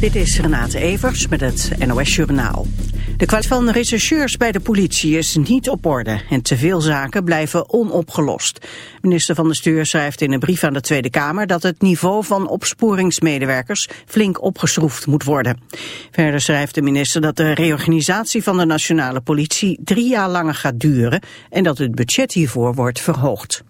Dit is Renate Evers met het NOS Journaal. De kwaliteit van rechercheurs bij de politie is niet op orde en te veel zaken blijven onopgelost. Minister van de Stuur schrijft in een brief aan de Tweede Kamer dat het niveau van opsporingsmedewerkers flink opgeschroefd moet worden. Verder schrijft de minister dat de reorganisatie van de nationale politie drie jaar langer gaat duren en dat het budget hiervoor wordt verhoogd.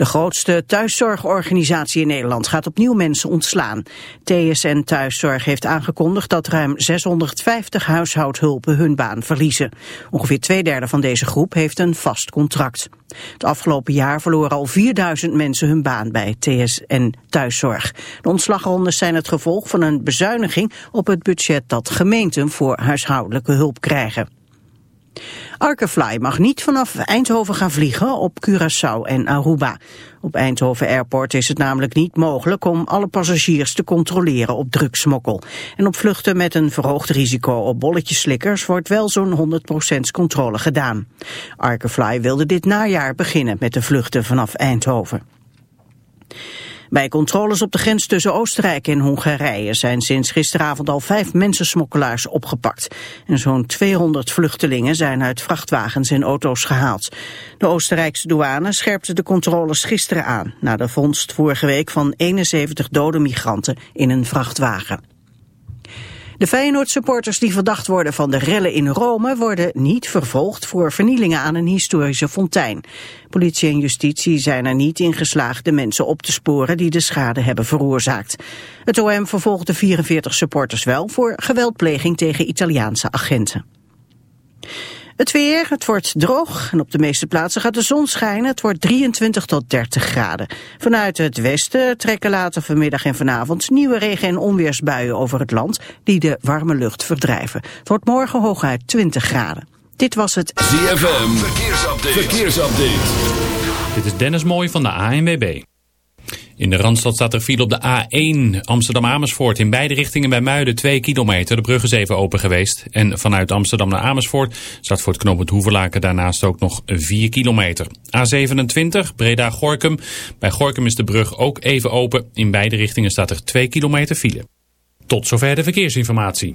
De grootste thuiszorgorganisatie in Nederland gaat opnieuw mensen ontslaan. TSN Thuiszorg heeft aangekondigd dat ruim 650 huishoudhulpen hun baan verliezen. Ongeveer twee derde van deze groep heeft een vast contract. Het afgelopen jaar verloren al 4000 mensen hun baan bij TSN Thuiszorg. De ontslagrondes zijn het gevolg van een bezuiniging op het budget dat gemeenten voor huishoudelijke hulp krijgen. Arkefly mag niet vanaf Eindhoven gaan vliegen op Curaçao en Aruba. Op Eindhoven Airport is het namelijk niet mogelijk om alle passagiers te controleren op drugsmokkel. En op vluchten met een verhoogd risico op bolletjeslikkers wordt wel zo'n 100% controle gedaan. Arkefly wilde dit najaar beginnen met de vluchten vanaf Eindhoven. Bij controles op de grens tussen Oostenrijk en Hongarije zijn sinds gisteravond al vijf mensensmokkelaars opgepakt. En zo'n 200 vluchtelingen zijn uit vrachtwagens en auto's gehaald. De Oostenrijkse douane scherpte de controles gisteren aan, na de vondst vorige week van 71 dode migranten in een vrachtwagen. De Feyenoord-supporters die verdacht worden van de rellen in Rome worden niet vervolgd voor vernielingen aan een historische fontein. Politie en justitie zijn er niet in geslaagd de mensen op te sporen die de schade hebben veroorzaakt. Het OM vervolgt de 44 supporters wel voor geweldpleging tegen Italiaanse agenten. Het weer, het wordt droog en op de meeste plaatsen gaat de zon schijnen. Het wordt 23 tot 30 graden. Vanuit het westen trekken later vanmiddag en vanavond nieuwe regen- en onweersbuien over het land die de warme lucht verdrijven. Het wordt morgen hooguit 20 graden. Dit was het ZFM, verkeersupdate. verkeersupdate. Dit is Dennis Mooij van de ANWB. In de Randstad staat er file op de A1 Amsterdam-Amersfoort. In beide richtingen bij Muiden 2 kilometer. De brug is even open geweest. En vanuit Amsterdam naar Amersfoort staat voor het knooppunt Hoevelaken daarnaast ook nog 4 kilometer. A27 Breda-Gorkum. Bij Gorkum is de brug ook even open. In beide richtingen staat er 2 kilometer file. Tot zover de verkeersinformatie.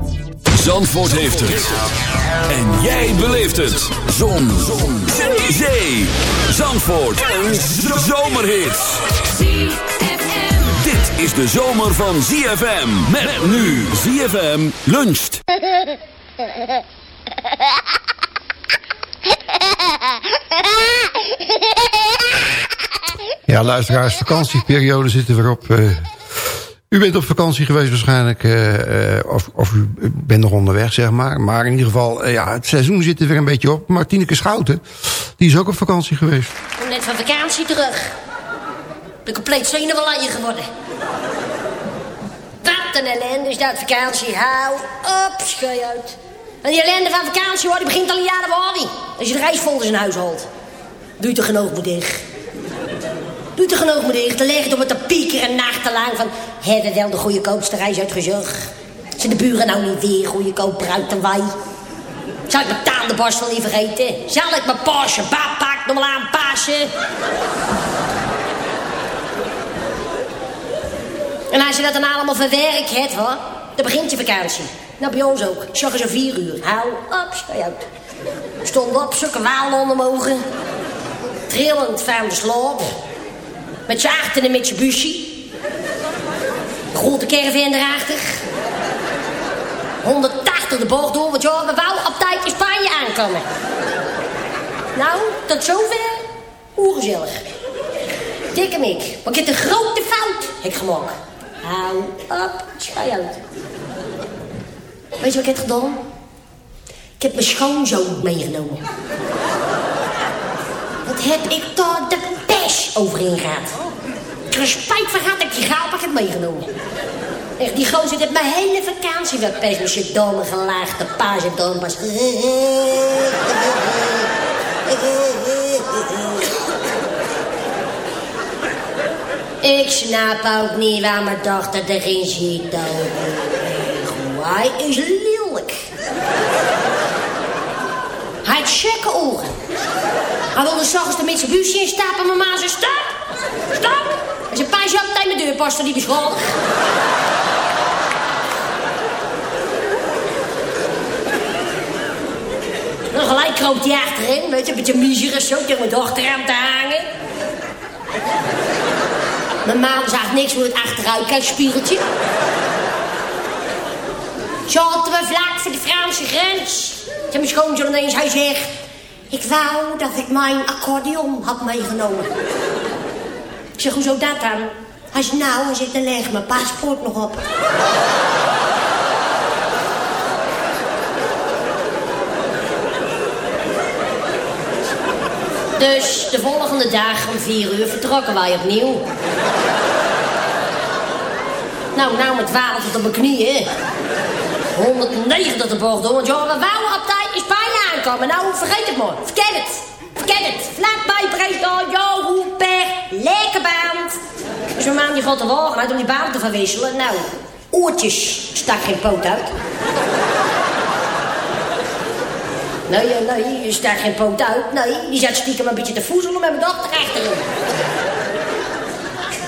Zandvoort heeft het. En jij beleeft het. Zon. Zon. Zee. Zandvoort. Een zomerhit. Dit is de zomer van ZFM. Met nu ZFM luncht. Ja, luisteraars, vakantieperiode zitten we op. Uh, u bent op vakantie geweest waarschijnlijk, uh, of, of u bent nog onderweg, zeg maar. Maar in ieder geval, uh, ja, het seizoen zit er weer een beetje op. Martineke Schouten, die is ook op vakantie geweest. Ik kom net van vakantie terug. Ben compleet zenuwalaaier geworden. Wat een ellende is dat vakantie. Hou op, schei uit. En die ellende van vakantie hoor, die begint al in januari. Als je de reisfolders in huis haalt. Doe je toch geen oog dicht. Minuten genoeg, meneer. Te liggen om te piekeren nachtenlang van... Hebben wel de goede koopste reis uitgezocht? Zijn de buren nou niet weer goede koopbruid wij? Zal ik mijn tandenborstel niet vergeten? Zal ik mijn Porsche badpak nog wel aanpassen? En als je dat dan allemaal verwerkt hebt, hoor, dan begint je vakantie. Nou, bij ons ook. Sjoggen zo vier uur. Hou op, schei uit. Stond op, zulke walen onder mijn ogen. Trillend van de. Met je achter en met je busje. Grote caravan erachter. 180 de bocht door, want ja, we wou op tijd in Spanje aankomen. Nou, tot zover. Oergezellig. Dikke Mik, maar ik heb een grote fout heb ik gemaakt. Hou op, schei uit. Weet je wat ik heb gedaan? Ik heb mijn schoonzoon meegenomen. Wat heb ik daar de overheen heb er spijt van gehad dat ik die gaalpak heb meegenomen. Echt, die gozer heeft mijn hele vakantie pers met zijn domme gelaagde paas en dompas. Ik snap ook niet waar mijn dochter erin zit. Hij is lelijk. Hij heeft chekke oren. Hij wilde s'ochtends de met zijn busje instappen, maar ma zei stop. Stop. En zijn paasje op tijd mijn deurposter die beschuldigd. Dan gelijk kroop hij achterin, weet je, een beetje miserig zo tegen mijn dochter aan te hangen. Mijn maan zag niks voor het achteruitkijkspiegeltje. Zaten we vlak voor de Franse grens. Toen mijn schoonzoon ineens, hij zegt... Ik wou dat ik mijn accordeon had meegenomen. Ik zeg, hoezo dat dan? Zegt, nou, hij zegt, dan leg mijn paspoort nog op. Dus de volgende dag om vier uur vertrokken wij opnieuw. Nou, nou met 12 tot op mijn knieën. 190 de bocht door, want joh, we wouden op tijd in Spanje Nou, vergeet het maar. Vergeet het. Vergeet het. Vlakbij Breda, jo, Hoeper, lekker. Dus mijn man die gaat de wagen uit om die baan te verwisselen. Nou, oortjes stak geen poot uit. Nee, eh, nee, je stak geen poot uit. Nee, die zat stiekem een beetje te voezelen met mijn dochter achterin.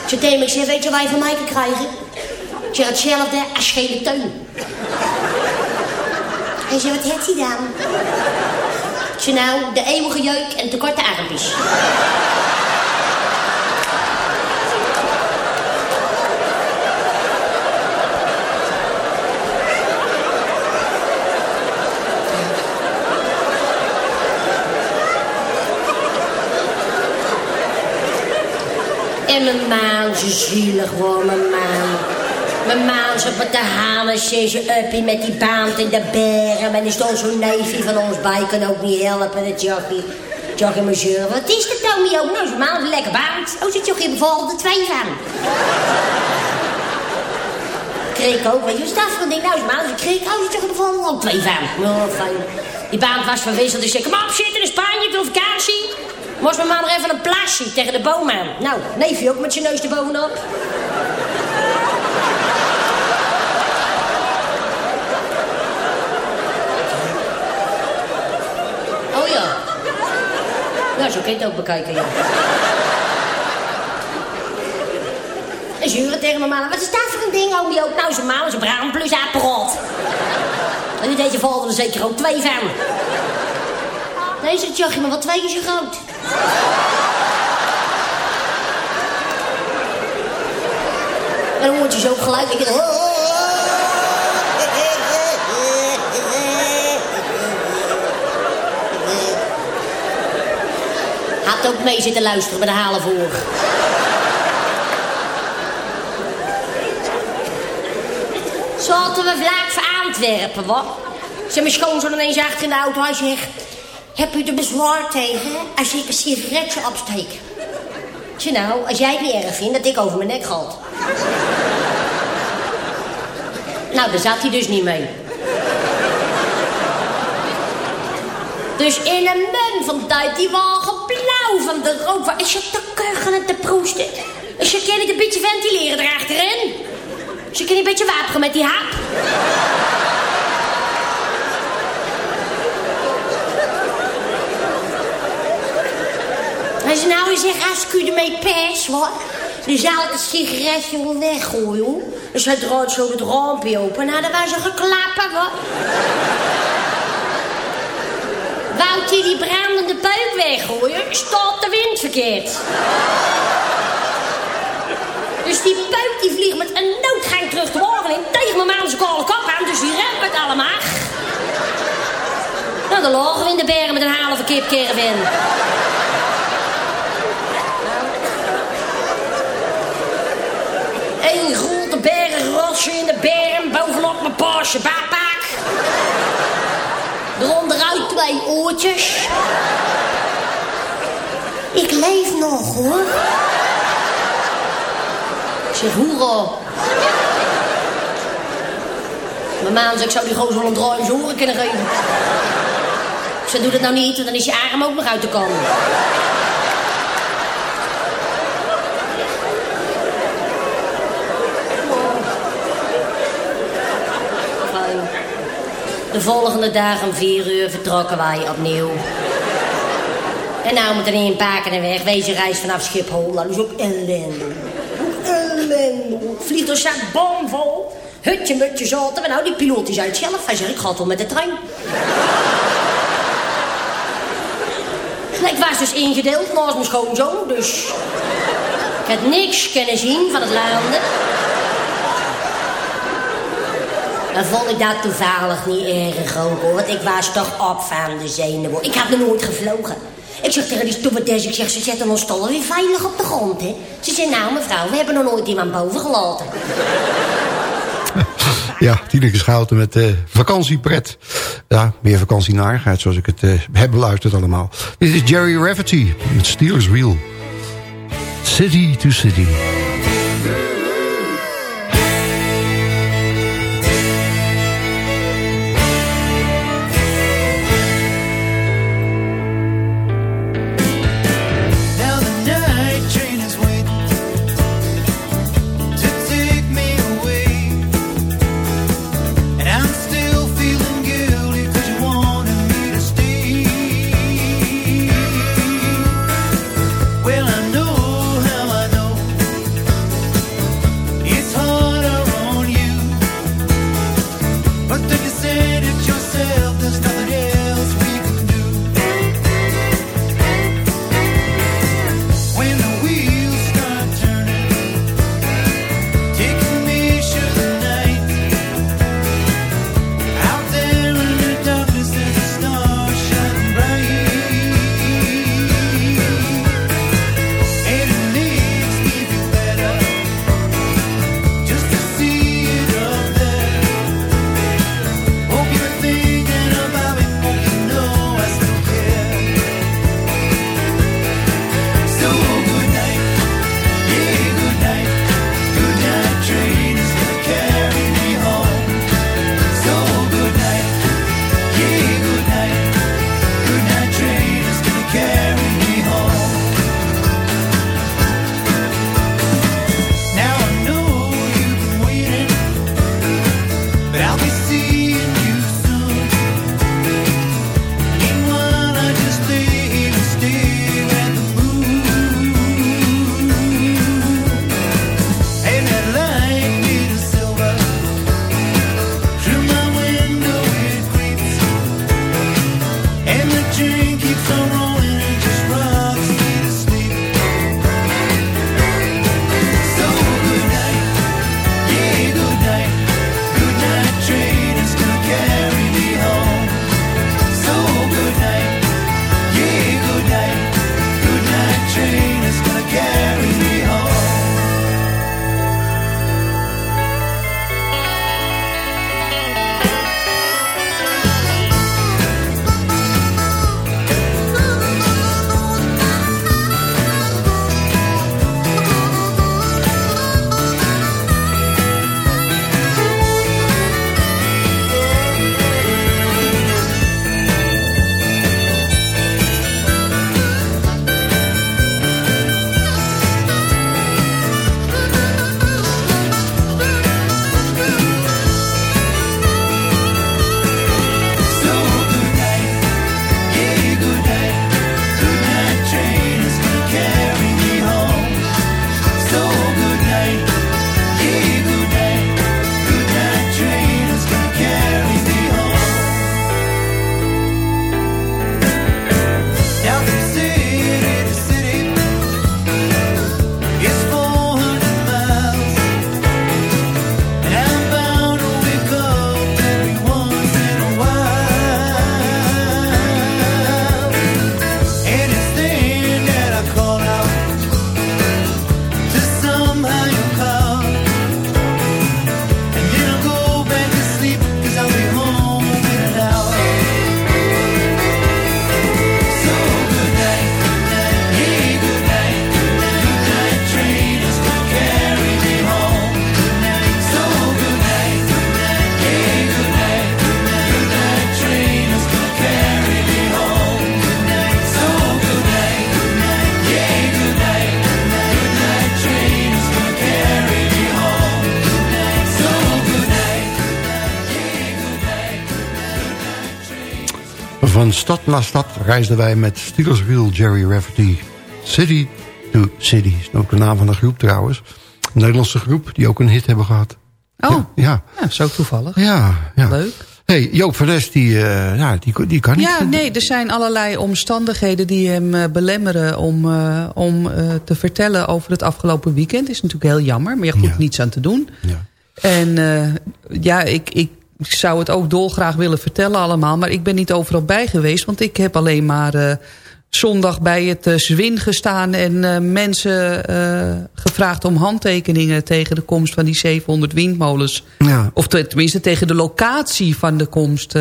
Ze tegen me, ik zeg, weet je wat je van mij kan krijgen? Ik zeg, hetzelfde als gele teun. Hij zei, wat heeft hij dan? Ik nou, de eeuwige jeuk en te korte armpjes. En mijn maan, ze zielig hoor, mijn maan. Mijn maan zat met de hanen, ze ze uppie met die baand in de bergen. En er stond zo'n neefje van ons bij, kan ook niet helpen, dat. Jochie mijn zeur, wat is dat nou, Mio? Nou, zijn maan is een lekker baand. Oh, zit jochie bijvoorbeeld de twee van. Kreek ook, weet je, wat is dat ding? Nou, zijn maan is een kreek, oh, zit jochie bijvoorbeeld ook twee van. Nou, fijn. Die baan was verwisseld, dus ik zei, kom op, zitten in Spanje, ik wil vakantie. Moest mijn man nog even een plasje tegen de boom aan. Nou, neefje ook met zijn neus erbovenop. Oh ja. Nou, zo kun je ook bekijken, ja. En zuren tegen mijn man. Wat is dat voor een ding, oom? Die ook nou zijn maal, zijn bruin plus appelrot. En die deze volgende er zeker ook twee van. Nee, zegt maar wat twee keer zo groot. En dan hoort je zo gelijk. Ik denk, Had ook mee zitten luisteren de halen voor. Zaten we vlak voor Antwerpen, wat? Ze mijn schoonzoon ineens achter in de auto. Hij zegt, heb u er bezwaar tegen als ik een sigaretje opsteek? Zei, nou, als jij het niet erg vindt dat ik over mijn nek gal. nou, daar zat hij dus niet mee. Dus in een mun van tijd die wagen van de rook. Is je te kuchen en te proesten? Is je kan niet een beetje ventileren erachterin? Is je kan een beetje wapen met die hap? Als nou zegt, als ik u ermee pers, wat? Dan zou ik het sigaretje wel weggooien, hoor. Dus hij draait zo het raampje open. Nou, dan was ze geklappen, wat? Wou hij die brandende peuk weggooien, staat de wind verkeerd. Dus die peuk die vliegt met een noodgang terug de wagen in... tegen mijn man zijn kale kop aan, dus die remt met allemaal. Nou, dan lagen we in de bergen met een halve kip caravan. Eén grote bergrosje in de berm bovenop mijn Porsche backpack. Twee oortjes. Ik leef nog, hoor. Ik zeg, hoera. Mijn maan zegt, ik zou die gozer wel een draai kunnen geven. Ik zeg, doe dat nou niet, want dan is je arm ook nog uit te komen. Fijn. De volgende dag om vier uur vertrokken wij opnieuw. En nou moet er een paar keer weg. Wees reis vanaf Schiphol. Dat is ook ellende. Ook ellende. Vliegtuig staat bomvol. Hutje, mutje, zaten. Maar nou, die piloot is uit zelf. Hij zegt, ik het wel met de trein. Nou, ik was dus ingedeeld naast mijn schoonzoon, dus... Ik had niks kunnen zien van het landen. Dan vond ik dat toevallig niet erg ook, hoor. Want ik was toch op van de zenuwen. Ik had nog nooit gevlogen. Ik zeg tegen die stewardess, ik zeg, ze zetten ons toch weer veilig op de grond, hè? Ze zei, nou mevrouw, we hebben nog nooit iemand boven gelaten. Ja, Tineke Schouten met eh, vakantiepret. Ja, meer vakantienarigheid zoals ik het eh, heb beluisterd allemaal. Dit is Jerry Rafferty met Steelers Wheel. City to City. Stad naar stad reisden wij met Steelers Wheel Jerry Rafferty. City to City. Dat is ook de naam van de groep trouwens. Een Nederlandse groep die ook een hit hebben gehad. Oh, Ja, ja. ja, zo toevallig. ja, ja. Leuk. hey, Joop van Nes, die, eh, ja, die, die kan niet. Ja, nee, er zijn allerlei omstandigheden die hem eh, belemmeren om, eh, om te vertellen over het afgelopen weekend. Is natuurlijk heel jammer, maar je goed Ja. niets aan te doen. Ja. En ja, ik, ik zou het ook dolgraag willen vertellen allemaal, maar ik ben niet overal bij geweest, want ik heb alleen maar eh, zondag bij het eh, Zwin gestaan en eh, mensen gevraagd om handtekeningen tegen de komst van die 700 windmolens. Ja. Of te- tenminste tegen de locatie van de komst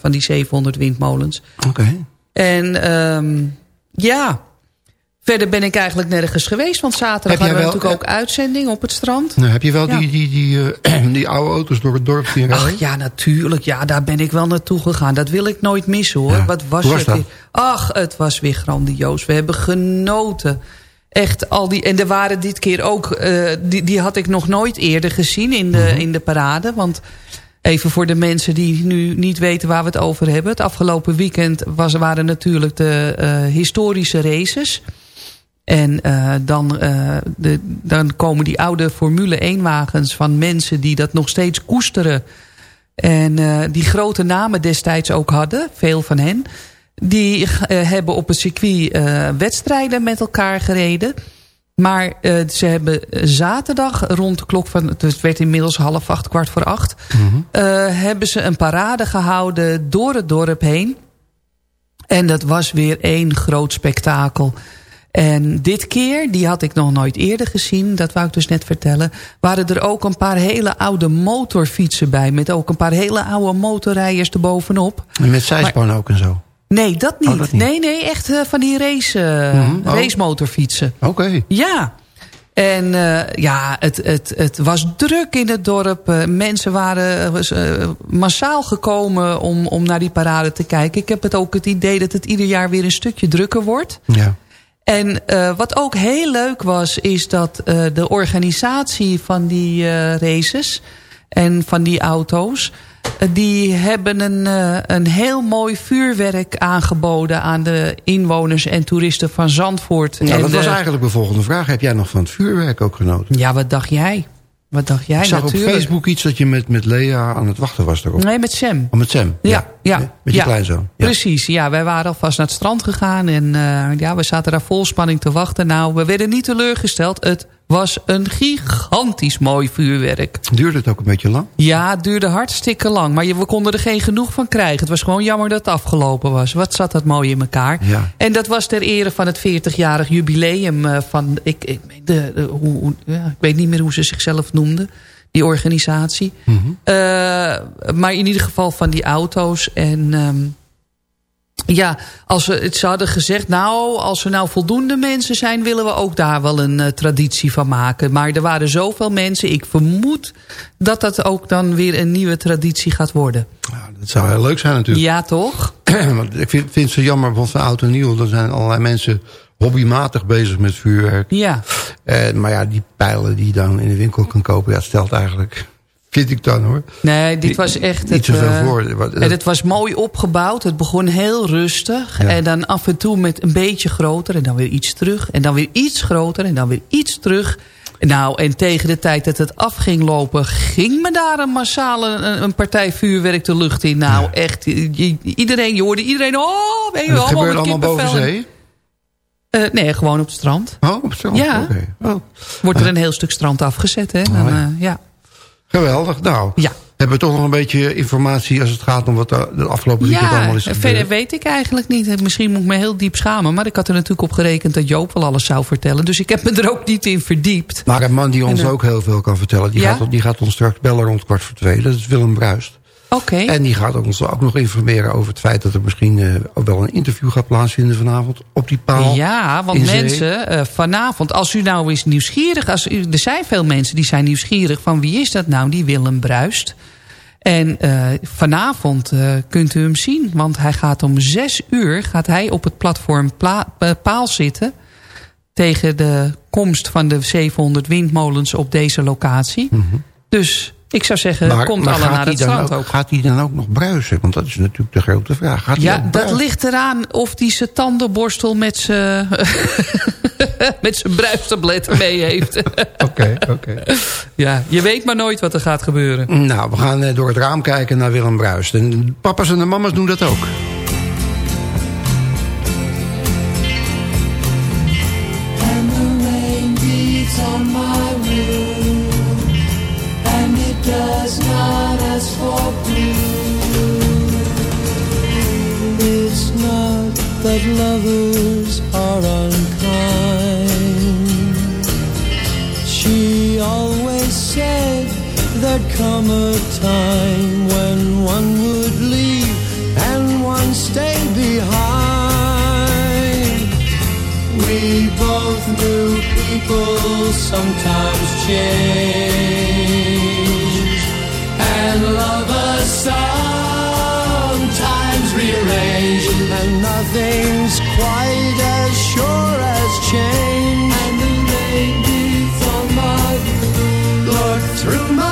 van die 700 windmolens. Oké. En ehm, ja, verder ben ik eigenlijk nergens geweest. Want zaterdag hadden we wel- natuurlijk ook uitzending op het strand. Nou, heb je wel Ja. die, die, die, eh, die oude auto's door het dorp zien rijden? Ach ja, natuurlijk. Ja, daar ben ik wel naartoe gegaan. Dat wil ik nooit missen hoor. Ja. Wat was het? dat? Ach, het was weer grandioos. We hebben genoten. Echt al die. En er waren dit keer ook. eh, die, die had ik nog nooit eerder gezien in de, Mhm. in de parade. Want even voor de mensen die nu niet weten waar we het over hebben. Het afgelopen weekend was, waren natuurlijk de eh, historische races. En eh, dan, eh, de, dan komen die oude Formule 1 wagens van mensen die dat nog steeds koesteren. En eh, die grote namen destijds ook hadden, veel van hen. Die hebben op het circuit wedstrijden met elkaar gereden. Maar ze hebben zaterdag rond de klok van... het werd inmiddels half acht, kwart voor acht... eh, hebben ze een parade gehouden door het dorp heen. En dat was weer één groot spektakel. En dit keer, die had ik nog nooit eerder gezien... dat wou ik dus net vertellen... waren er ook een paar hele oude motorfietsen bij... met ook een paar hele oude motorrijders erbovenop. En met zijspan ook en zo. Nee, dat niet. Oh, dat niet. Nee, nee, echt eh, van die race, Mhm, oh. racemotorfietsen. Oké. Ja. En eh, ja, het, het, het was druk in het dorp. Mensen waren was, massaal gekomen om, om naar die parade te kijken. Ik heb het ook het idee dat het ieder jaar weer een stukje drukker wordt. Ja. En eh, wat ook heel leuk was, is dat eh, de organisatie van die eh, races en van die auto's... die hebben een, een heel mooi vuurwerk aangeboden aan de inwoners en toeristen van Zandvoort. Ja, en dat was eigenlijk de volgende vraag. Heb jij nog van het vuurwerk ook genoten? Ja, wat dacht jij? Wat dacht jij ik zag natuurlijk? op Facebook iets dat je met, met Lea aan het wachten was erop. Nee, met Sam. Oh, met Sam? Ja, ja. Met je ja. kleinzoon? Ja. Precies, ja. Wij waren alvast naar het strand gegaan. En eh, ja, we zaten daar vol spanning te wachten. Nou, we werden niet teleurgesteld. Het was een gigantisch mooi vuurwerk. Duurde het ook een beetje lang? Ja, het duurde hartstikke lang. Maar we konden er geen genoeg van krijgen. Het was gewoon jammer dat het afgelopen was. Wat zat dat mooi in elkaar. Ja. En dat was ter ere van het 40-jarig jubileum eh, van... Ik, ik, de, de- hoe, ja, ik weet niet meer hoe ze zichzelf noemden. Die organisatie. Eh, maar in ieder geval van die auto's. En ehm, ja, als we het ze hadden gezegd... nou, als er nou voldoende mensen zijn... willen we ook daar wel een eh, traditie van maken. Maar er waren zoveel mensen. Ik vermoed dat dat ook dan weer een nieuwe traditie gaat worden. Ja, dat zou heel leuk zijn natuurlijk. Ja, toch? Want ik vind, vind het zo jammer, van oud en nieuw... er zijn allerlei mensen hobbymatig bezig met vuurwerk. Ja. Maar ja, die pijlen die je dan in de winkel kan kopen... ja, stelt eigenlijk, vind ik dan hoor... Nee, dit was echt... Niet het, zoveel eh, voor. Wat- En het was mooi opgebouwd. Het begon heel rustig. Ja. En dan af en toe met een beetje groter. En dan weer iets terug. En dan weer iets groter. En dan weer iets terug. Nou, en tegen de tijd dat het af ging lopen... ging me daar een massale een, een partij vuurwerk de lucht in. Nou, echt. iedereen, je hoorde iedereen... Oh, weet je gebeurde met allemaal boven zee? Eh, nee, gewoon op het strand. Oh, op het strand? Ja. Oh, Wordt er een heel stuk strand afgezet, hè? Dan, Oh, ja. Geweldig. Nou, Ja. hebben we toch nog een beetje informatie... als het gaat om wat de afgelopen weekend allemaal Ja, is gebeurd? verder weet ik eigenlijk niet. Misschien moet ik me heel diep schamen. Maar ik had er natuurlijk op gerekend dat Joop wel alles zou vertellen. Dus ik heb me er ook niet in verdiept. Maar een man die ons eh, ook heel veel kan vertellen... Die, Ja? gaat, die gaat ons straks bellen rond kwart voor twee. Dat is Willem Bruist. En die gaat ons ook nog informeren over het feit... dat er misschien ook wel een interview gaat plaatsvinden vanavond... op die paal. Ja, want mensen, eh, vanavond, als u nou eens nieuwsgierig... Als u, er zijn veel mensen die zijn nieuwsgierig van wie is dat nou, die Willem Bruist. En eh, vanavond kunt u hem zien, want hij gaat om zes uur... gaat hij op het platform pla- paal zitten... tegen de komst van de 700 windmolens op deze locatie. Dus Ik zou zeggen, komt alle naar het strand ook, ook. Gaat hij dan ook nog bruisen? Want dat is natuurlijk de grote vraag. Gaat Ja, dat ligt eraan of hij zijn tandenborstel met zijn met zijn bruistabletten mee heeft. Oké, oké. ja, je weet maar nooit wat er gaat gebeuren. Nou, we gaan eh, door het raam kijken naar Willem Bruist. En papa's en de mama's doen dat ook. That lovers are unkind. She always said there'd come a time when one would leave and one stay behind. We both knew people sometimes change, through my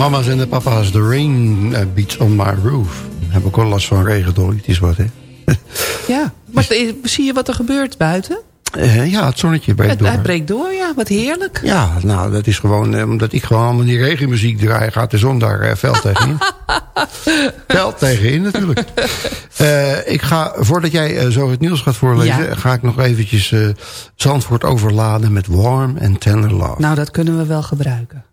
mama's en de papa's, The Rain eh, Beats on My Roof. Heb ik wel last van regen, Dolly. Het is wat, hè? Ja, maar zie je wat er gebeurt buiten? Eh, ja, het zonnetje breekt Het, door. hij breekt door, ja. Wat heerlijk. Ja, nou, dat is gewoon... eh, omdat ik gewoon allemaal die regenmuziek draai... gaat de zon daar eh, fel tegenin. fel tegenin, natuurlijk. Ik ga, voordat jij zo het nieuws gaat voorlezen... Ja. ga ik nog eventjes Zandvoort overladen met Warm and Tender Love. Nou, dat kunnen we wel gebruiken.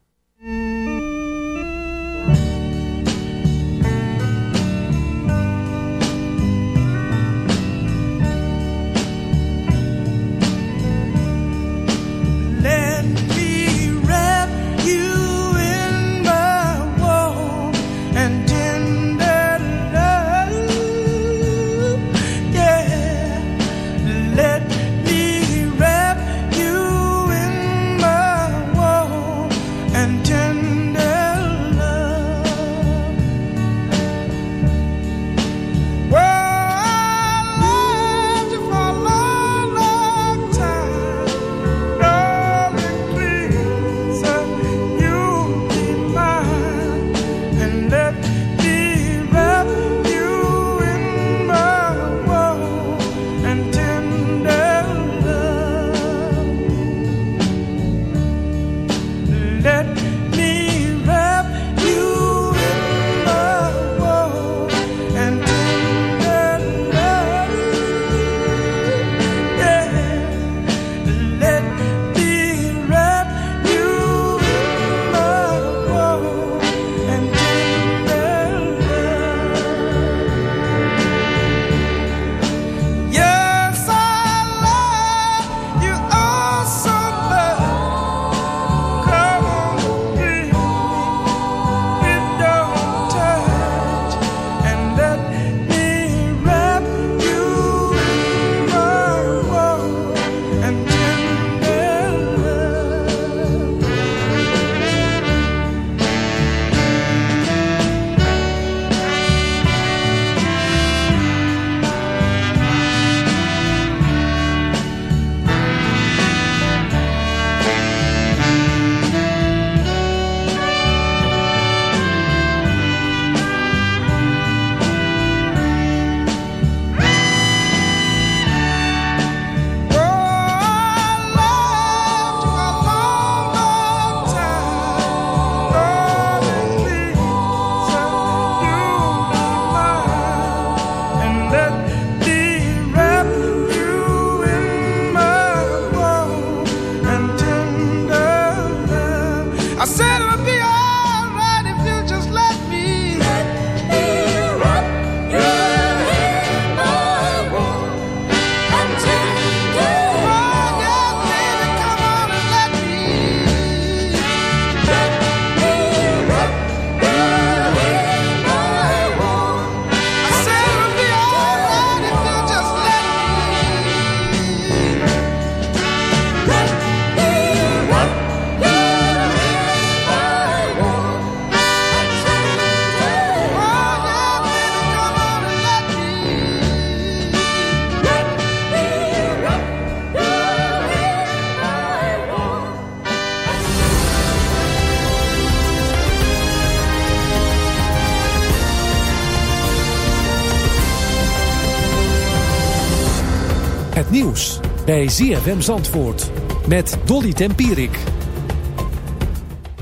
Bij ZFM Zandvoort met Dolly Tempierik.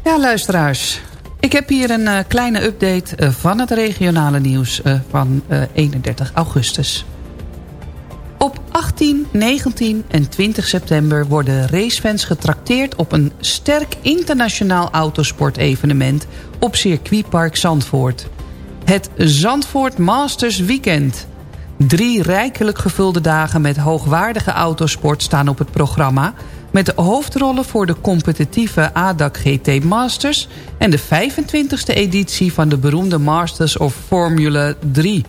Ja, luisteraars. Ik heb hier een uh, kleine update uh, van het regionale nieuws uh, van 31 augustus. Op 18, 19 en 20 september worden racefans getrakteerd... op een sterk internationaal autosportevenement op circuitpark Zandvoort. Het Zandvoort Masters Weekend. Drie rijkelijk gevulde dagen met hoogwaardige autosport staan op het programma... met de hoofdrollen voor de competitieve ADAC GT Masters... en de 25e editie van de beroemde Masters of Formula 3...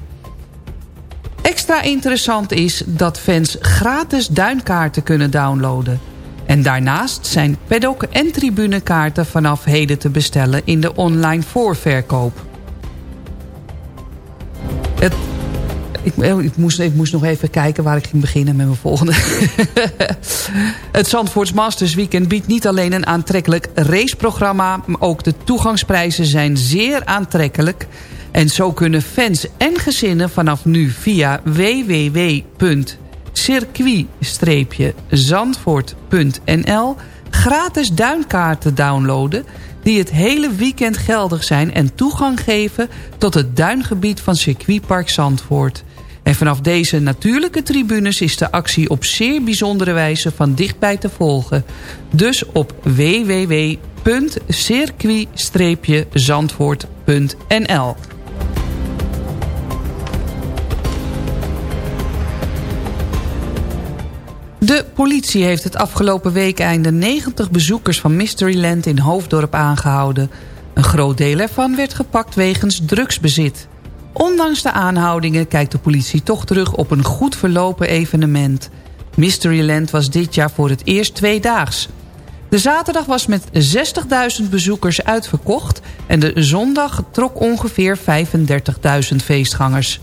Extra interessant is dat fans gratis duinkaarten kunnen downloaden. En daarnaast zijn paddock- en tribunekaarten vanaf heden te bestellen in de online voorverkoop. Het, ik, ik, moest, moest nog even kijken waar ik ging beginnen met mijn volgende. het Zandvoorts Masters Weekend biedt niet alleen een aantrekkelijk raceprogramma... maar ook de toegangsprijzen zijn zeer aantrekkelijk... En zo kunnen fans en gezinnen vanaf nu via www.circuit-zandvoort.nl gratis duinkaarten downloaden die het hele weekend geldig zijn en toegang geven tot het duingebied van circuitpark Zandvoort. En vanaf deze natuurlijke tribunes is de actie op zeer bijzondere wijze van dichtbij te volgen. Dus op www.circuit-zandvoort.nl De politie heeft het afgelopen weekeinde 90 bezoekers van Mysteryland in Hoofddorp aangehouden. Een groot deel ervan werd gepakt wegens drugsbezit. Ondanks de aanhoudingen kijkt de politie toch terug op een goed verlopen evenement. Mysteryland was dit jaar voor het eerst tweedaags. De zaterdag was met 60.000 bezoekers uitverkocht... en de zondag trok ongeveer 35.000 feestgangers.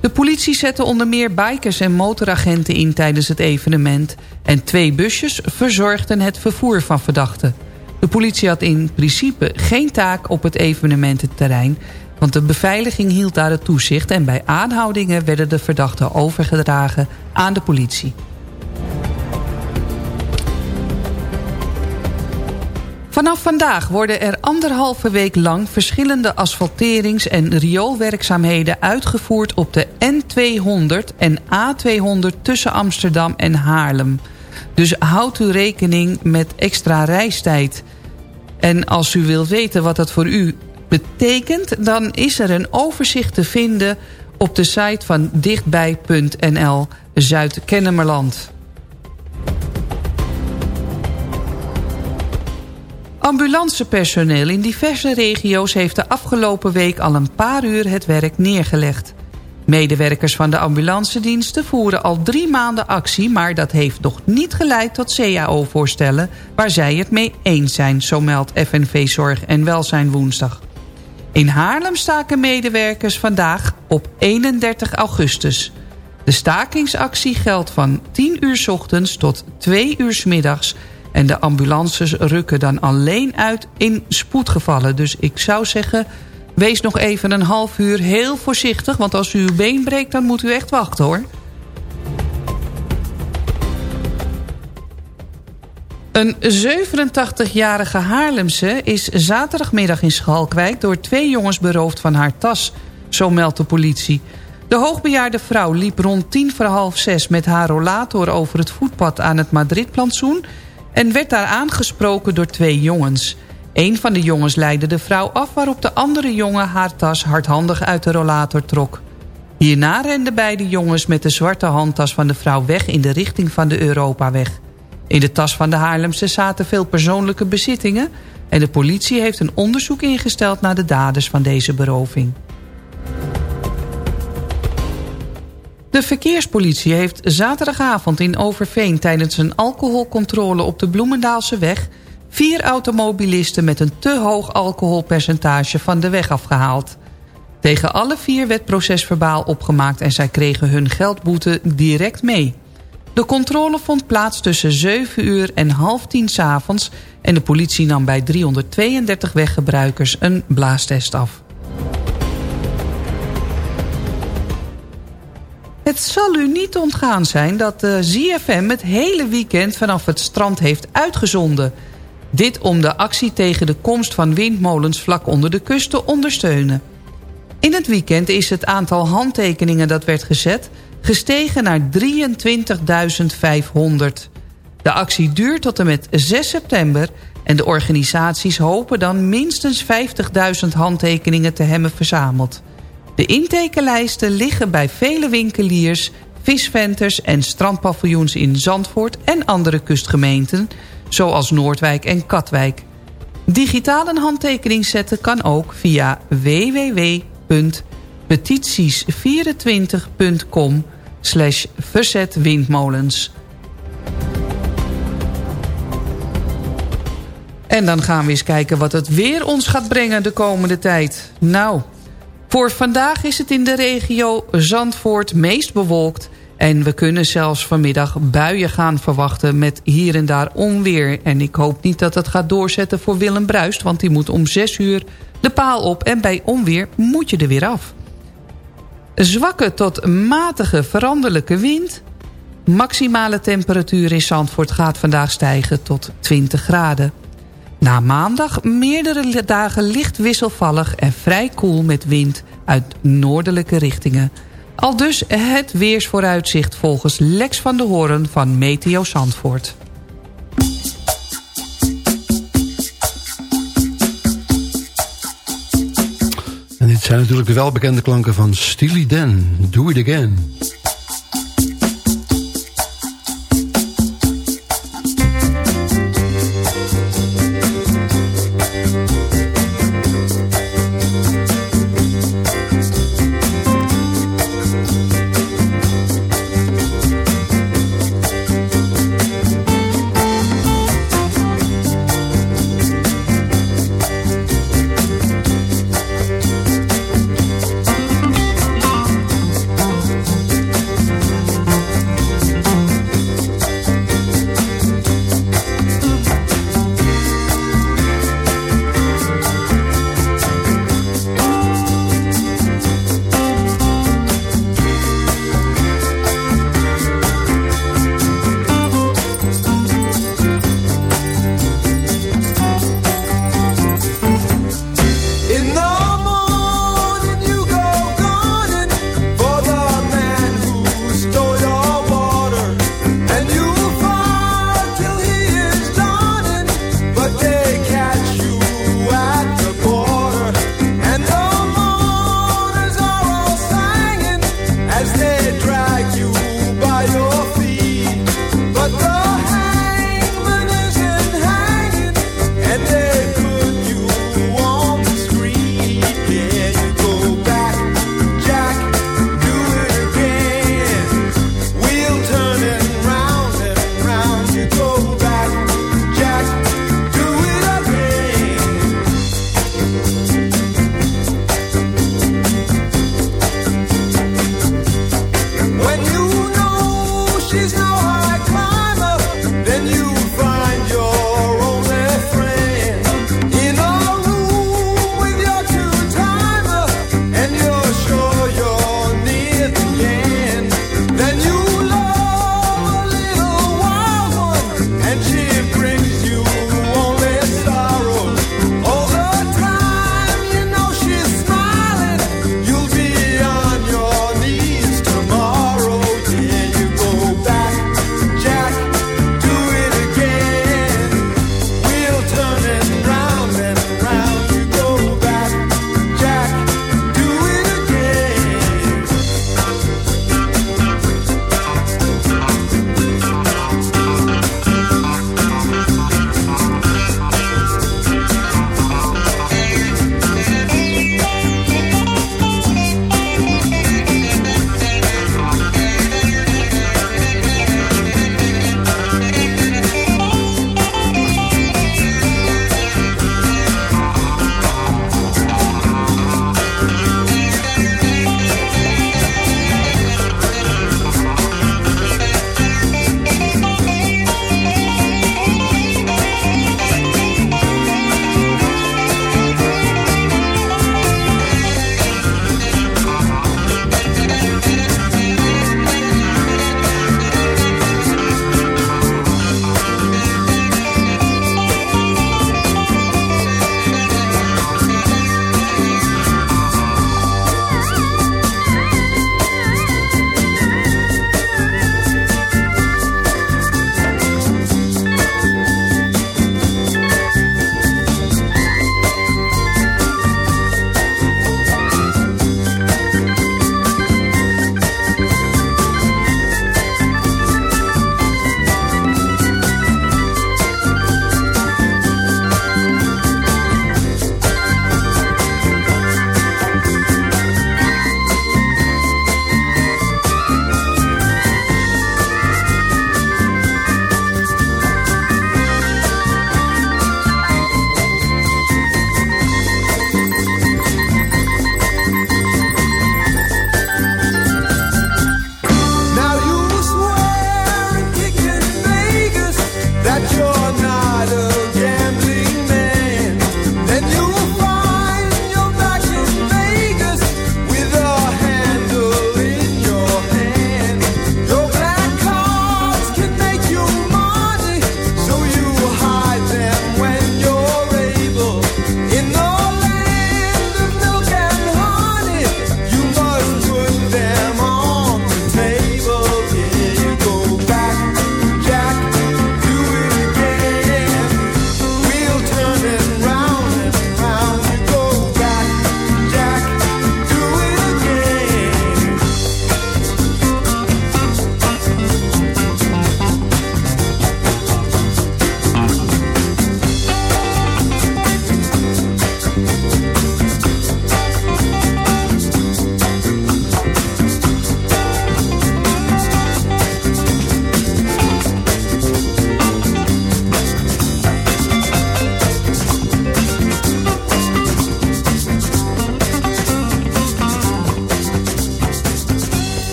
De politie zette onder meer bikers en motoragenten in tijdens het evenement... en twee busjes verzorgden het vervoer van verdachten. De politie had in principe geen taak op het evenemententerrein... want de beveiliging hield daar het toezicht... en bij aanhoudingen werden de verdachten overgedragen aan de politie. Vanaf vandaag worden er anderhalve week lang verschillende asfalterings- en rioolwerkzaamheden uitgevoerd op de N200 en A200 tussen Amsterdam en Haarlem. Dus houdt u rekening met extra reistijd. En als u wilt weten wat dat voor u betekent... dan is er een overzicht te vinden op de site van dichtbij.nl Zuid-Kennemerland. Ambulancepersoneel in diverse regio's heeft de afgelopen week al een paar uur het werk neergelegd. Medewerkers van de ambulancediensten voeren al drie maanden actie... maar dat heeft nog niet geleid tot CAO-voorstellen waar zij het mee eens zijn... zo meldt FNV Zorg en Welzijn woensdag. In Haarlem staken medewerkers vandaag op 31 augustus. De stakingsactie geldt van 10 uur ochtends tot 2 uur middags en de ambulances rukken dan alleen uit in spoedgevallen. Dus ik zou zeggen, wees nog even een half uur heel voorzichtig. Want als u uw been breekt, dan moet u echt wachten hoor. Een 87-jarige Haarlemse is zaterdagmiddag in Schalkwijk... door twee jongens beroofd van haar tas, zo meldt de politie. De hoogbejaarde vrouw liep rond tien voor half zes met haar rollator over het voetpad aan het Madridplantsoen en werd daar aangesproken door twee jongens. Een van de jongens leidde de vrouw af waarop de andere jongen haar tas hardhandig uit de rollator trok. Hierna renden beide jongens met de zwarte handtas van de vrouw weg in de richting van de Europaweg. In de tas van de Haarlemse zaten veel persoonlijke bezittingen... en de politie heeft een onderzoek ingesteld naar de daders van deze beroving. De verkeerspolitie heeft zaterdagavond in Overveen... tijdens een alcoholcontrole op de Bloemendaalse weg... vier automobilisten met een te hoog alcoholpercentage van de weg afgehaald. Tegen alle vier werd procesverbaal opgemaakt... en zij kregen hun geldboete direct mee. De controle vond plaats tussen 7 uur en half tien s avonds... en de politie nam bij 332 weggebruikers een blaastest af. Het zal u niet ontgaan zijn dat de ZFM het hele weekend vanaf het strand heeft uitgezonden. Dit om de actie tegen de komst van windmolens vlak onder de kust te ondersteunen. In het weekend is het aantal handtekeningen dat werd gezet gestegen naar 23.500. De actie duurt tot en met 6 september en de organisaties hopen dan minstens 50.000 handtekeningen te hebben verzameld. De intekenlijsten liggen bij vele winkeliers, visventers en strandpaviljoens in Zandvoort en andere kustgemeenten, zoals Noordwijk en Katwijk. Digitaal een handtekening zetten kan ook via www.petitiesvierentwintig.com slash verzetwindmolens. En dan gaan we eens kijken wat het weer ons gaat brengen de komende tijd. Nou, voor vandaag is het in de regio Zandvoort meest bewolkt... en we kunnen zelfs vanmiddag buien gaan verwachten met hier en daar onweer. En ik hoop niet dat dat gaat doorzetten voor Willem Bruist... want die moet om 6 uur de paal op en bij onweer moet je er weer af. Zwakke tot matige veranderlijke wind... Maximale temperatuur in Zandvoort gaat vandaag stijgen tot 20 graden. Na maandag meerdere dagen licht wisselvallig en vrij koel met wind uit noordelijke richtingen. Al dus het weersvooruitzicht volgens Lex van de Hoorn van Meteo Zandvoort. En dit zijn natuurlijk de welbekende klanken van Steely Dan. Do it again.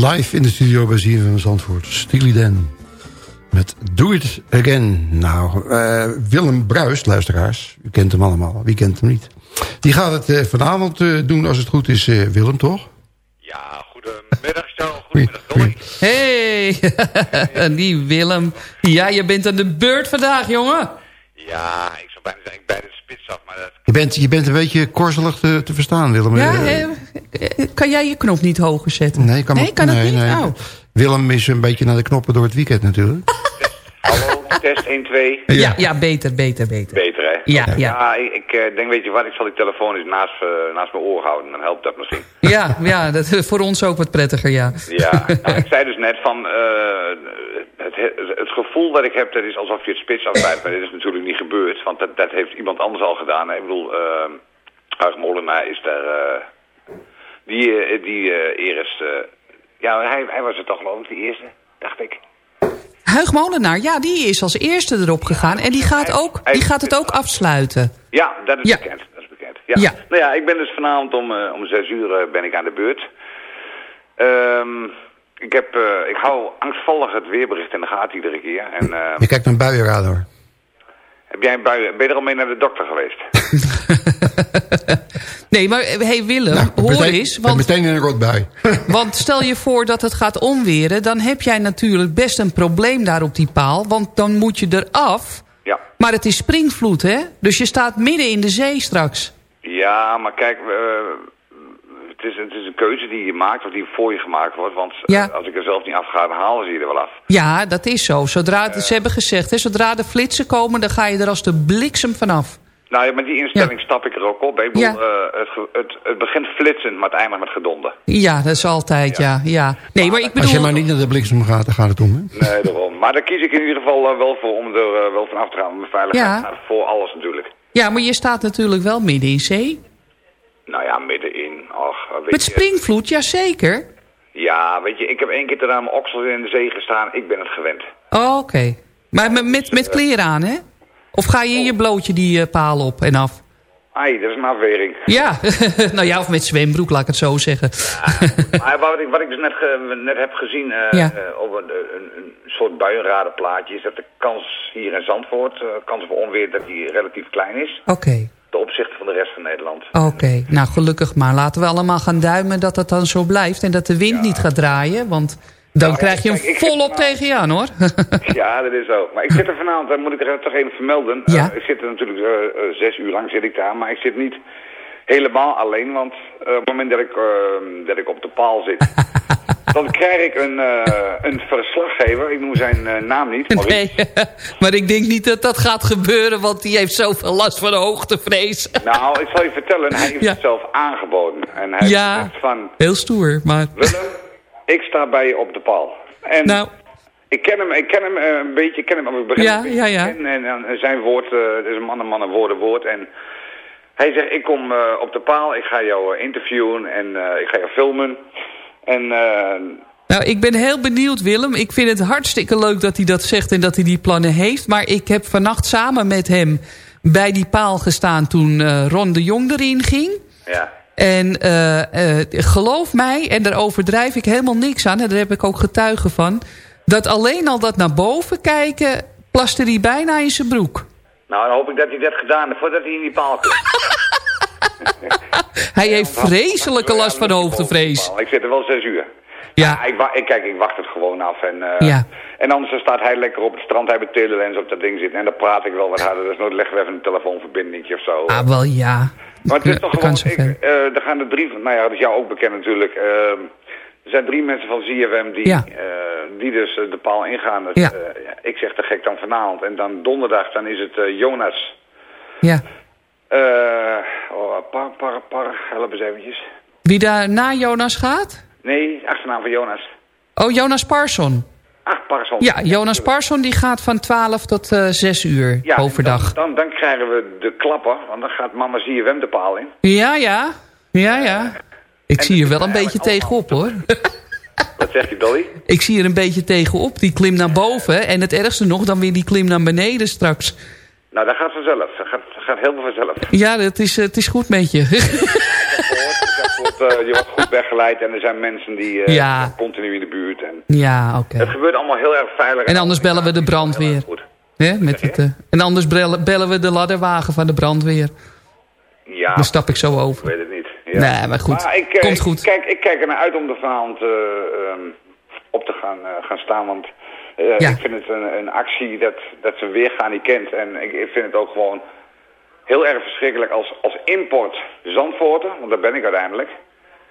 Live in de studio bij ZFM van Zandvoort. Steely Dan. Met Do It Again. Nou, eh, Willem Bruis, luisteraars. U kent hem allemaal. Wie kent hem niet? Die gaat het eh, vanavond eh, doen als het goed is, eh, Willem, toch? Ja, goedemiddag Jo. Goedemiddag Dolly. Hey, die Willem. Ja, je bent aan de beurt vandaag, jongen. Ja, ik zou bijna zeggen, ik bij de spits af, maar dat... Je bent, je bent een beetje korzelig te, te verstaan, Willem. Ja, kan jij je knop niet hoger zetten? nee, kan, nee, kan het niet? nee. Oh. Willem is een beetje naar de knoppen door het weekend natuurlijk. Hallo, test 1, 2. Ja, ja, beter, beter, beter. Beter, hè? Ja, ja. Ja, ik, ik eh, denk, weet je wat, ik zal die telefoon eens naast, eh, naast mijn oor houden. Dan helpt dat misschien. Ja, ja dat, voor ons ook wat prettiger, ja. Ja, nou, ik zei dus net van... eh, het, het gevoel dat ik heb, dat is alsof je het spits afbijt. Maar dit is natuurlijk niet gebeurd, want dat, dat heeft iemand anders al gedaan. Ik bedoel, uh, Huig Molenaar is daar... eh, die eh, die eh Iris... eh, ja, hij, hij was het toch geloof ik, de eerste, dacht ik. Huig Molenaar, ja, die is als eerste erop gegaan. En die gaat, ook, die gaat het ook afsluiten. Ja, dat is Ja. bekend. Dat is bekend. Ja. Ja. Nou ja, ik ben dus vanavond om, om zes uur ben ik aan de beurt. Ehm, ik, heb, eh, ik hou angstvallig het weerbericht in de gaten iedere keer. En eh, Je kijkt naar een buienradar. Heb jij een bui, ben je er al mee naar de dokter geweest? Nee, maar hé hey Willem, hoor Meteen- eens. Want, meteen in een rotbui. want stel je voor dat het gaat omweren... dan heb jij natuurlijk best een probleem daar op die paal. Want dan moet je eraf. Ja. Maar het is springvloed, hè? Dus je staat midden in de zee straks. Ja, maar kijk, eh, het, is, het is een keuze die je maakt of die voor je gemaakt wordt. Want eh, Ja. als ik er zelf niet af ga, dan halen ze je er wel af. Ja, dat is zo. Zodra, Ze hebben gezegd, hè, zodra de flitsen komen... dan ga je er als de bliksem vanaf. Nou ja, met die instelling stap ik er ook op. Ik bedoel, Ja. eh, het, het, het begint flitsend, maar het eindigt met gedonder. Ja, dat is altijd, ja. ja. Nee, maar ik bedoel... Als je maar niet naar de bliksem gaat, dan gaat het om. Hè? Nee, daarom. Maar daar kies ik in ieder geval eh, wel voor om er eh, wel van af te gaan. Mijn veiligheid voor alles natuurlijk. Ja, maar je staat natuurlijk wel midden in zee. Nou ja, middenin. Ach, weet Met springvloed, jazeker. Ja, weet je, ik heb één keer te aan mijn oksels in de zee gestaan. Ik ben het gewend. Oh, Oké. Maar met, met, met kleren aan, hè? Of ga je in je blootje die eh, paal op en af? Ai, dat is een afwering. Ja, nou ja, of met zwembroek, laat ik het zo zeggen. maar wat ik, wat ik dus net, ge- net heb gezien eh, Ja. eh, op een, een, een soort buienradenplaatje... is dat de kans hier in Zandvoort, eh kans voor onweer, dat die relatief klein is. Oké, Ten opzichte van de rest van Nederland. oké. Nou, gelukkig maar. Laten we allemaal gaan duimen dat het dan zo blijft... en dat de wind niet gaat draaien, want dan Nou, krijg je hem kijk, volop tegen je aan, hoor. Ja, dat is zo. Maar ik zit er vanavond, dat moet ik er toch even vermelden. Ja. Eh, ik zit er natuurlijk eh, eh, zes uur lang zit ik daar, maar ik zit niet helemaal alleen. Want op het moment dat ik, dat ik op de paal zit, dan krijg ik een, eh, een verslaggever. Ik noem zijn eh, naam niet. Nee, maar ik denk niet dat dat gaat gebeuren... want die heeft zoveel last van de hoogtevrees. Nou, ik zal je vertellen, hij heeft Ja. het zelf aangeboden. En hij Ja. heeft van, Heel stoer, maar... Willem, ik sta bij je op de paal. En Nou, Ik ken hem, ik ken hem eh, een beetje, ik ken hem, maar ik begin Ja, ja, ja. En, en zijn woord, het is een man, een man, een woord, een woord. En hij zegt, ik kom op de paal, ik ga jou interviewen en ik ga jou filmen. En eh, Nou, ik ben heel benieuwd, Willem. Ik vind het hartstikke leuk dat hij dat zegt en dat hij die plannen heeft. Maar ik heb vannacht samen met hem bij die paal gestaan toen eh, Ron de Jong erin ging. ja, En eh, geloof mij, en daar overdrijf ik helemaal niks aan... en daar heb ik ook getuigen van... dat alleen al dat naar boven kijken... plaste hij bijna in zijn broek. nou dan hoop ik dat hij dat gedaan heeft voordat hij in die paal komt. Hij heeft vreselijke last van hoogtevrees. Ik zit er wel zes uur. Ja. ik, wa- ik, kijk, ik wacht het gewoon af. En, eh, Ja. en anders dan staat hij lekker op het strand, hij heeft telelens op dat ding zitten. En dan praat ik wel wat harder. Dus nooit leggen we even een telefoonverbinding of zo. Ah, wel ja. Maar het is toch gewoon, ik, eh, er gaan er drie nou ja, dat is jou ook bekend natuurlijk. Ehm, er zijn drie mensen van ZFM die, Ja. eh, die dus de paal ingaan. Dus, ik zeg te gek dan vanavond. En dan donderdag, dan is het Jonas. Ja. Eh oh, par, par, par, help eens eventjes. Wie daar na Jonas gaat? Nee, achternaam van Jonas. Oh, Jonas Parson. Ach, Parson. Ja, Jonas Parson die gaat van 12 tot eh 6 uur Ja, overdag. Dan, dan, dan krijgen we de klapper, want dan gaat mama ZFM de paal in. Ja, ja. Ja, ja. Ik zie er wel een beetje tegenop, hoor. Wat zegt je, Dolly? Ik zie er een beetje tegenop. Die klim naar boven. En het ergste nog, dan weer die klim naar beneden straks. Nou, dat gaat vanzelf. Dat gaat, gaat helemaal vanzelf. Ja, het is, het is goed met je. Ik ik eh, je wordt goed weggeleid en er zijn mensen die eh, Ja. continu in de buurt. En Ja, oké. Het gebeurt allemaal heel erg veilig. En anders bellen we de brandweer. Hè, met het, eh, en anders bellen, we de ladderwagen van de brandweer. Ja, Daar stap ik zo ik over. weet het niet. Nee, maar goed. ik, Komt goed. Ik kijk, ik kijk er naar uit om er vanavond eh, ehm, op te gaan, gaan staan. Want Ja. ik vind het een, een actie dat, dat ze weergaan niet kent. En ik, ik vind het ook gewoon heel erg verschrikkelijk als, als import Zandvoorten, want daar ben ik uiteindelijk.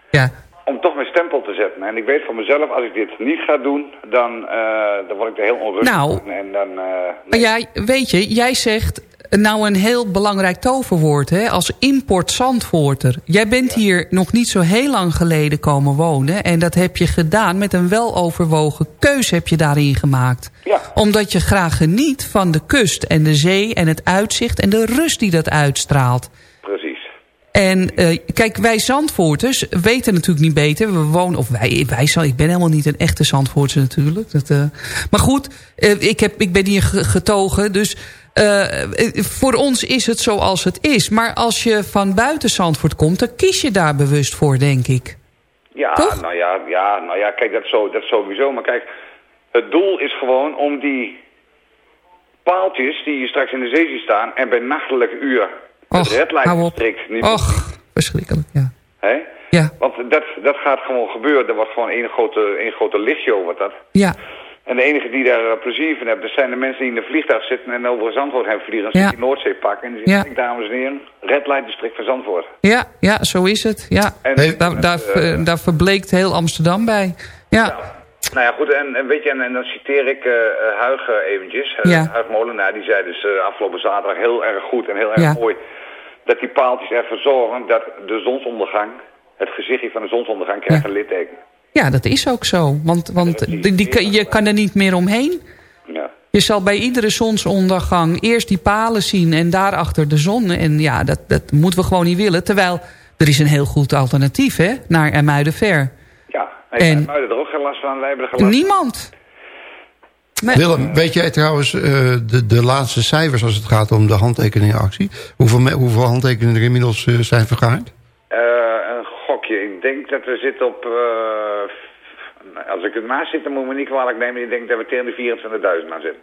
Ja. Om toch mijn stempel te zetten. En ik weet van mezelf, als ik dit niet ga doen, dan, eh, dan word ik er heel onrustig Nou. En dan, eh, Maar jij, weet je, jij zegt nou een heel belangrijk toverwoord, hè, als import Zandvoorter. Jij bent hier nog niet zo heel lang geleden komen wonen. En dat heb je gedaan met een weloverwogen keus heb je daarin gemaakt. Ja. Omdat je graag geniet van de kust en de zee en het uitzicht en de rust die dat uitstraalt. precies. En eh, kijk, wij Zandvoorters weten natuurlijk niet beter. We wonen, of wij, wij zal- ik ben helemaal niet een echte Zandvoortse natuurlijk. Dat, eh, maar goed, eh, ik, heb, ik ben hier ge- getogen. Dus eh, eh, voor ons is het zoals het is. Maar als je van buiten Zandvoort komt, dan kies je daar bewust voor, denk ik. Ja, Toch? nou ja, ja, nou ja, kijk, dat, zo, dat sowieso. Maar kijk, het doel is gewoon om die paaltjes die je straks in de zee ziet staan... en bij nachtelijk uur het Och, red light hou op. district niet... Och, verschrikkelijk, ja. Ja. Want dat, dat gaat gewoon gebeuren. Er wordt gewoon één grote, één grote lichtshow, wordt dat. Ja, En de enige die daar eh, plezier van hebben, dat zijn de mensen die in een vliegtuig zitten en over Zandvoort heen vliegen. En Ja. die Noordzee pakken. En die Ja. zeggen, dames en heren, red light district van Zandvoort. ja, ja zo is het. Ja. En, Daar, daar, eh, daar verbleekt heel Amsterdam bij. Ja, Nou ja, goed, en, en weet je, en, en dan citeer ik eh eh, Huig eh, eventjes. Eh, Ja. Huig Molenaar, die zei dus eh, afgelopen zaterdag heel erg goed en heel erg mooi... dat die paaltjes ervoor zorgen dat de zonsondergang, het gezichtje van de zonsondergang, krijgt een litteken. Ja, dat is ook zo. Want, want die, je kan er niet meer omheen. Ja. Je zal bij iedere zonsondergang eerst die palen zien en daarachter de zon. En ja, dat, dat moeten we gewoon niet willen. Terwijl er is een heel goed alternatief hè, naar Ermuidenver. Ja, En- er ook geen last van, wij hebben er geen last van. Niemand. Nee. Willem, weet jij trouwens eh, de, de laatste cijfers als het gaat om de handtekeningenactie? Hoeveel, hoeveel handtekeningen er inmiddels eh, zijn vergaard? Eh, een gokje. Ik denk dat we zitten op... eh, als ik ernaast zit, dan moet ik me niet kwalijk nemen. Ik denk dat we tegen de 24.000 aan zitten.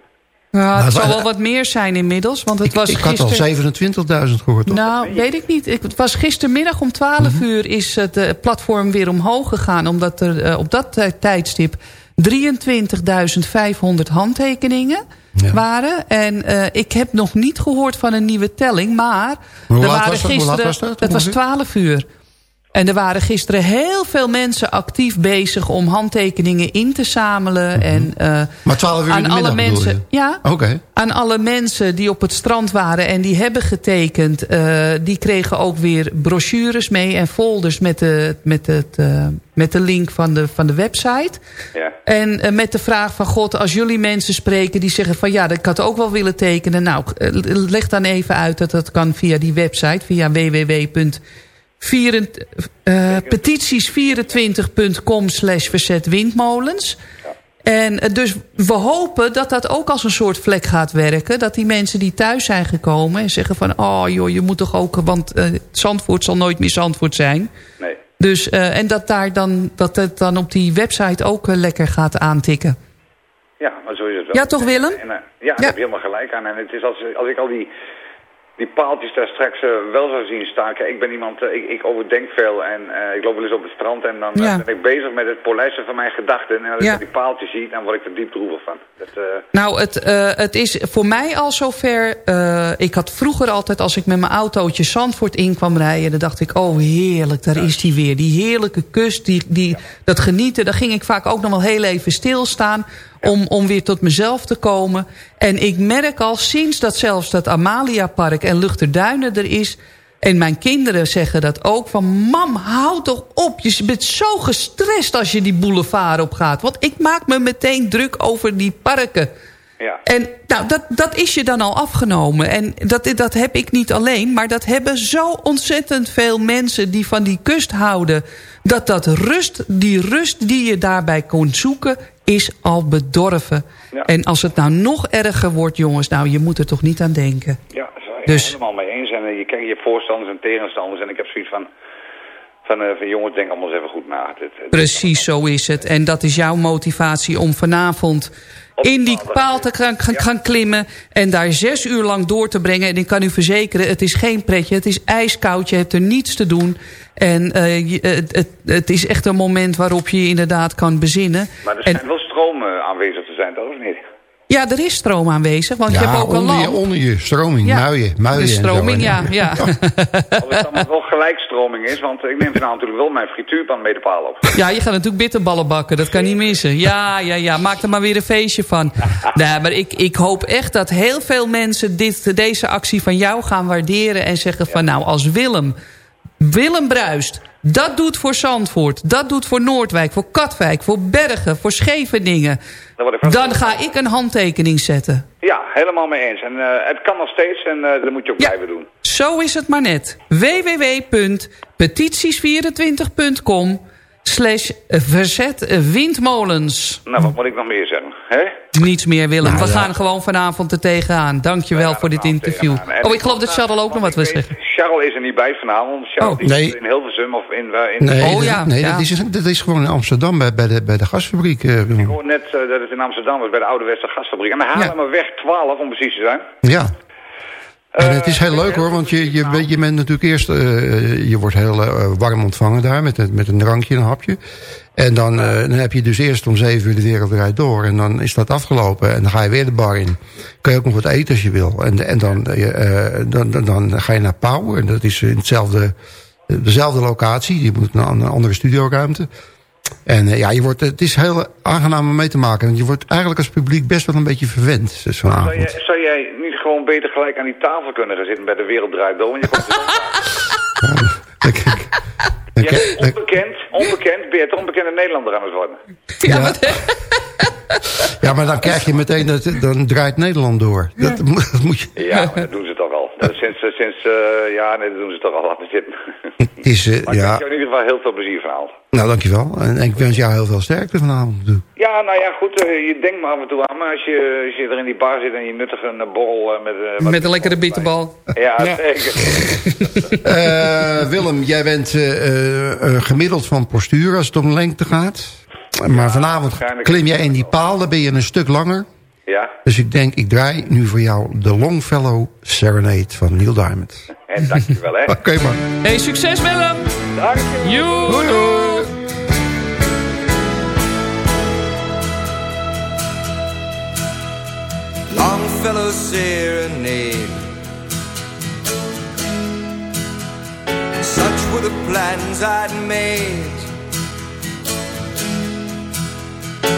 Ja, het Nou, zal het- wel wat meer zijn inmiddels. Want het was Ik had al gisteren... 27.000 gehoord. toch? Nou, weet ik niet. Ik, het was gistermiddag om 12 Mhm. uur is het eh, platform weer omhoog gegaan. Omdat er eh, op dat tijdstip 23.500 handtekeningen Ja. waren. En eh, ik heb nog niet gehoord van een nieuwe telling. Maar Hoe er waren was dat? Hoe gisteren... laat was dat dat was ongeveer? 12 uur. En er waren gisteren heel veel mensen actief bezig om handtekeningen in te zamelen. En, eh, Mhm. Maar 12 uur in aan de alle middag mensen, je? Ja, Oké. aan alle mensen die op het strand waren en die hebben getekend... eh, die kregen ook weer brochures mee en folders met de, met het, eh, met de link van de, van de website. Ja. En met de vraag van God, als jullie mensen spreken die zeggen van... ja, ik had ook wel willen tekenen. Nou, leg dan even uit dat dat kan via die website, via www. Eh, petities24.com slash verzet windmolens. En eh, dus we hopen dat dat ook als een soort vlek gaat werken. Dat die mensen die thuis zijn gekomen en zeggen van... oh joh, je moet toch ook... want eh, Zandvoort zal nooit meer Zandvoort zijn. Nee. Dus, en dat, daar dan, dat het dan op die website ook lekker gaat aantikken. Ja, maar zo is het wel. Ja, toch, Willem? En, ja, daar heb je helemaal gelijk aan. En het is als, als ik al die, die paaltjes daar straks eh, wel zou zien staan. Kijk, ik ben iemand, eh, ik, ik overdenk veel en eh, ik loop wel eens op het strand en dan Ja. ben ik bezig met het polijsten van mijn gedachten. En als Ja. ik die paaltjes zie, dan word ik er diep droevig van. Dat, Nou, het, het is voor mij al zover... ik had vroeger altijd, als ik met mijn autootje Zandvoort in kwam rijden... dan dacht ik, oh heerlijk, daar is die weer. Die heerlijke kust, die, die, dat genieten. Dan ging ik vaak ook nog wel heel even stilstaan... Om, om weer tot mezelf te komen. En ik merk al sinds dat zelfs dat Amaliapark en Luchterduinen er is... En mijn kinderen zeggen dat ook. Van mam, hou toch op. Je bent zo gestrest als je die boulevard op gaat. Want ik maak me meteen druk over die parken. ja. En nou, dat, dat is je dan al afgenomen. En dat, dat heb ik niet alleen. Maar dat hebben zo ontzettend veel mensen die van die kust houden. Dat dat rust, die rust die je daarbij kon zoeken, is al bedorven. Ja. En als het nou nog erger wordt, jongens, nou, je moet er toch niet aan denken. Ja, daar Dus- helemaal mee eens. En eh, je kijkt je hebt voorstanders en tegenstanders. En ik heb zoiets van... Van, eh, van jongens, denk allemaal eens even goed na. Dit, dit- Precies zo is het. En dat is jouw motivatie om vanavond in die paal te gaan, gaan, gaan klimmen... en daar zes uur lang door te brengen. En ik kan u verzekeren, het is geen pretje. Het is ijskoud, je hebt er niets te doen. En eh, je- het, het, het is echt een moment waarop je je inderdaad kan bezinnen. Maar er En- schijnt wel stroom eh, aanwezig te zijn, toch of niet? Ja, er is stroom aanwezig, want je hebt ook een onder je, lamp. onder je stroming, Ja, muien, muien de en zo, stroming, ja, ja. Of het dan wel gelijkstroming is, want ik neem vanavond natuurlijk wel mijn frituurpan mee de paal op. Ja, je gaat natuurlijk bitterballen bakken. Dat kan niet missen. Ja, ja, ja. Maak er maar weer een feestje van. Nee, maar ik, ik hoop echt dat heel veel mensen dit, deze actie van jou gaan waarderen. En zeggen van nou, als Willem, Willem Bruist, dat doet voor Zandvoort. Dat doet voor Noordwijk, voor Katwijk, voor Bergen, voor Scheveningen. Dan Dan ga ik een handtekening zetten. Ja, helemaal mee eens. En eh, het kan nog steeds en eh, dat moet je ook blijven doen. Zo is het maar net. www.petities24.com slash verzet windmolens. Nou, wat moet ik nog meer zeggen? Hè? Niets meer, Willem. Nou, We ja. gaan gewoon vanavond er tegenaan. Dankjewel voor dit interview. Oh, ik geloof dat Charles ook nog wat wil zeggen. Charles is er niet bij vanavond. Charles Oh. Nee. zit in Hilversum of in... eh, in Nee, Oh, dat, ja, nee ja. Dat, is, dat is gewoon in Amsterdam bij, bij, de, bij de gasfabriek. eh, Ik hoor net eh, dat het in Amsterdam was bij de Oude Wester Gasfabriek. En de Haarlemmerweg 12 om precies te zijn. ja. En het is heel leuk hoor, want je, je, weet- je bent natuurlijk eerst... eh, je wordt heel warm ontvangen daar met, met een drankje en een hapje. En dan, eh, dan heb je dus eerst om zeven uur de wereld eruit door. En dan is dat afgelopen en dan ga je weer de bar in. Kun je ook nog wat eten als je wil. En, en dan, eh, eh, dan, dan, dan ga je naar Pauw. En dat is in hetzelfde, dezelfde locatie. Je moet naar een andere studioruimte. En ja, je wordt, het is heel aangenaam om mee te maken. Want je wordt eigenlijk als publiek best wel een beetje verwend. Dus Zou, vanavond. jij, zou jij niet gewoon beter gelijk aan die tafel kunnen gaan zitten bij de Wereld Draait Door? Want je komt er je kijk- bent onbekend, onbekend, ben je toch onbekende Nederlander aan het worden? Ja. Ja, maar dan krijg je meteen, dat, dan draait Nederland door. Dat, moet- dat moet je... Ja, maar dat doen ze toch al. Dat is sinds, eh, sinds eh, ja, nee, dat doen ze toch al. Laten zitten. Het is, eh, Maar ik ja, wens jou in ieder geval heel veel plezier vanavond. nou dankjewel. En ik wens jou heel veel sterkte vanavond. Ja, nou ja, goed, je denkt maar af en toe aan, maar als je, als je er in die bar zit en je nuttigt een borrel met... Met een lekkere bitterbal. Ja, zeker. Eh, Willem, jij bent gemiddeld van postuur als het om lengte gaat. Maar vanavond klim jij in die paal, dan ben je een stuk langer. Ja, Dus ik denk, ik draai nu voor jou de Longfellow Serenade van Neil Diamond. en dankjewel, hè. Oké, man. Hey, succes Willem! Dank Joe! Longfellow serenade. Such were the plans I'd made.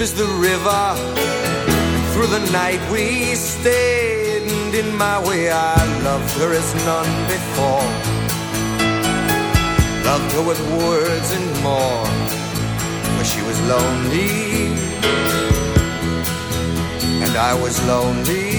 as the river. Through the night we stayed, and in my way I loved her as none before. Loved her with words and more. for she was lonely, and I was lonely.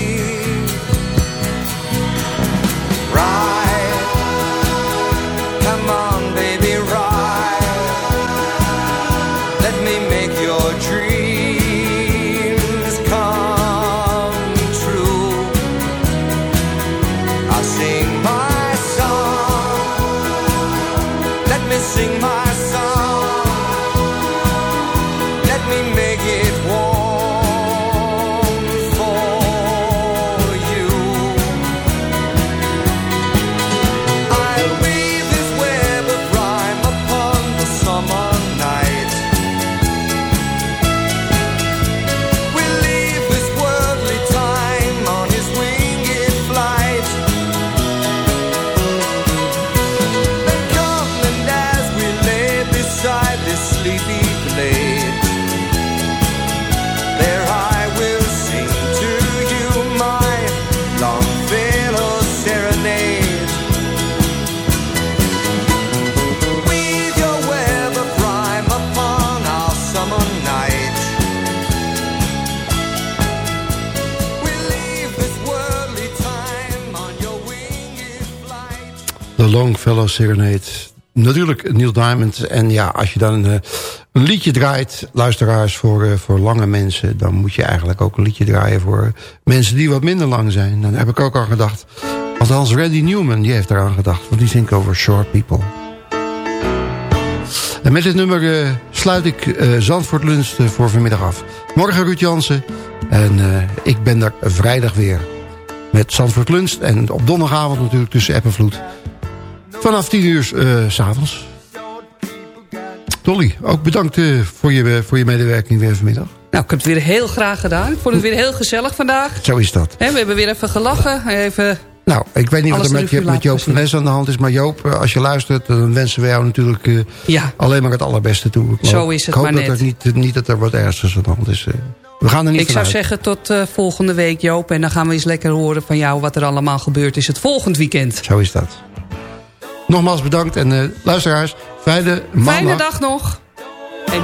Let me sing my Serenade. Natuurlijk Neil Diamond. En ja, als je dan eh, een liedje draait, luisteraars, voor, eh, voor lange mensen... dan moet je eigenlijk ook een liedje draaien voor mensen die wat minder lang zijn. Dan heb ik ook al gedacht. Althans, Randy Newman, die heeft eraan gedacht. Want die zingt over short people. En met dit nummer eh, sluit ik eh, Zandvoort eh, voor vanmiddag af. Morgen Ruud Jansen. En ik ben er vrijdag weer. Met Zandvoort Lunch. En op donderdagavond natuurlijk tussen app en. Vanaf 10 uur eh, s s'avonds. Dolly, ook bedankt eh, voor, je, voor je medewerking weer vanmiddag. Nou, ik heb het weer heel graag gedaan. Ik vond het weer heel gezellig vandaag. Zo is dat. We hebben weer even gelachen. Even Nou, ik weet niet wat er met, met Joop van Nes aan de hand is. Maar Joop, eh, als je luistert, dan wensen we jou natuurlijk eh, Ja. alleen maar het allerbeste toe. Ik Zo is het Ik hoop maar dat net. er niet, niet dat er wat ernstigs aan de hand is. eh. We gaan er niet Ik zou zeggen tot eh, volgende week Joop. En dan gaan we eens lekker horen van jou wat er allemaal gebeurd is het volgend weekend. Zo is dat. Nogmaals bedankt en eh, luisteraars, fijne maandag. Fijne dag nog. En...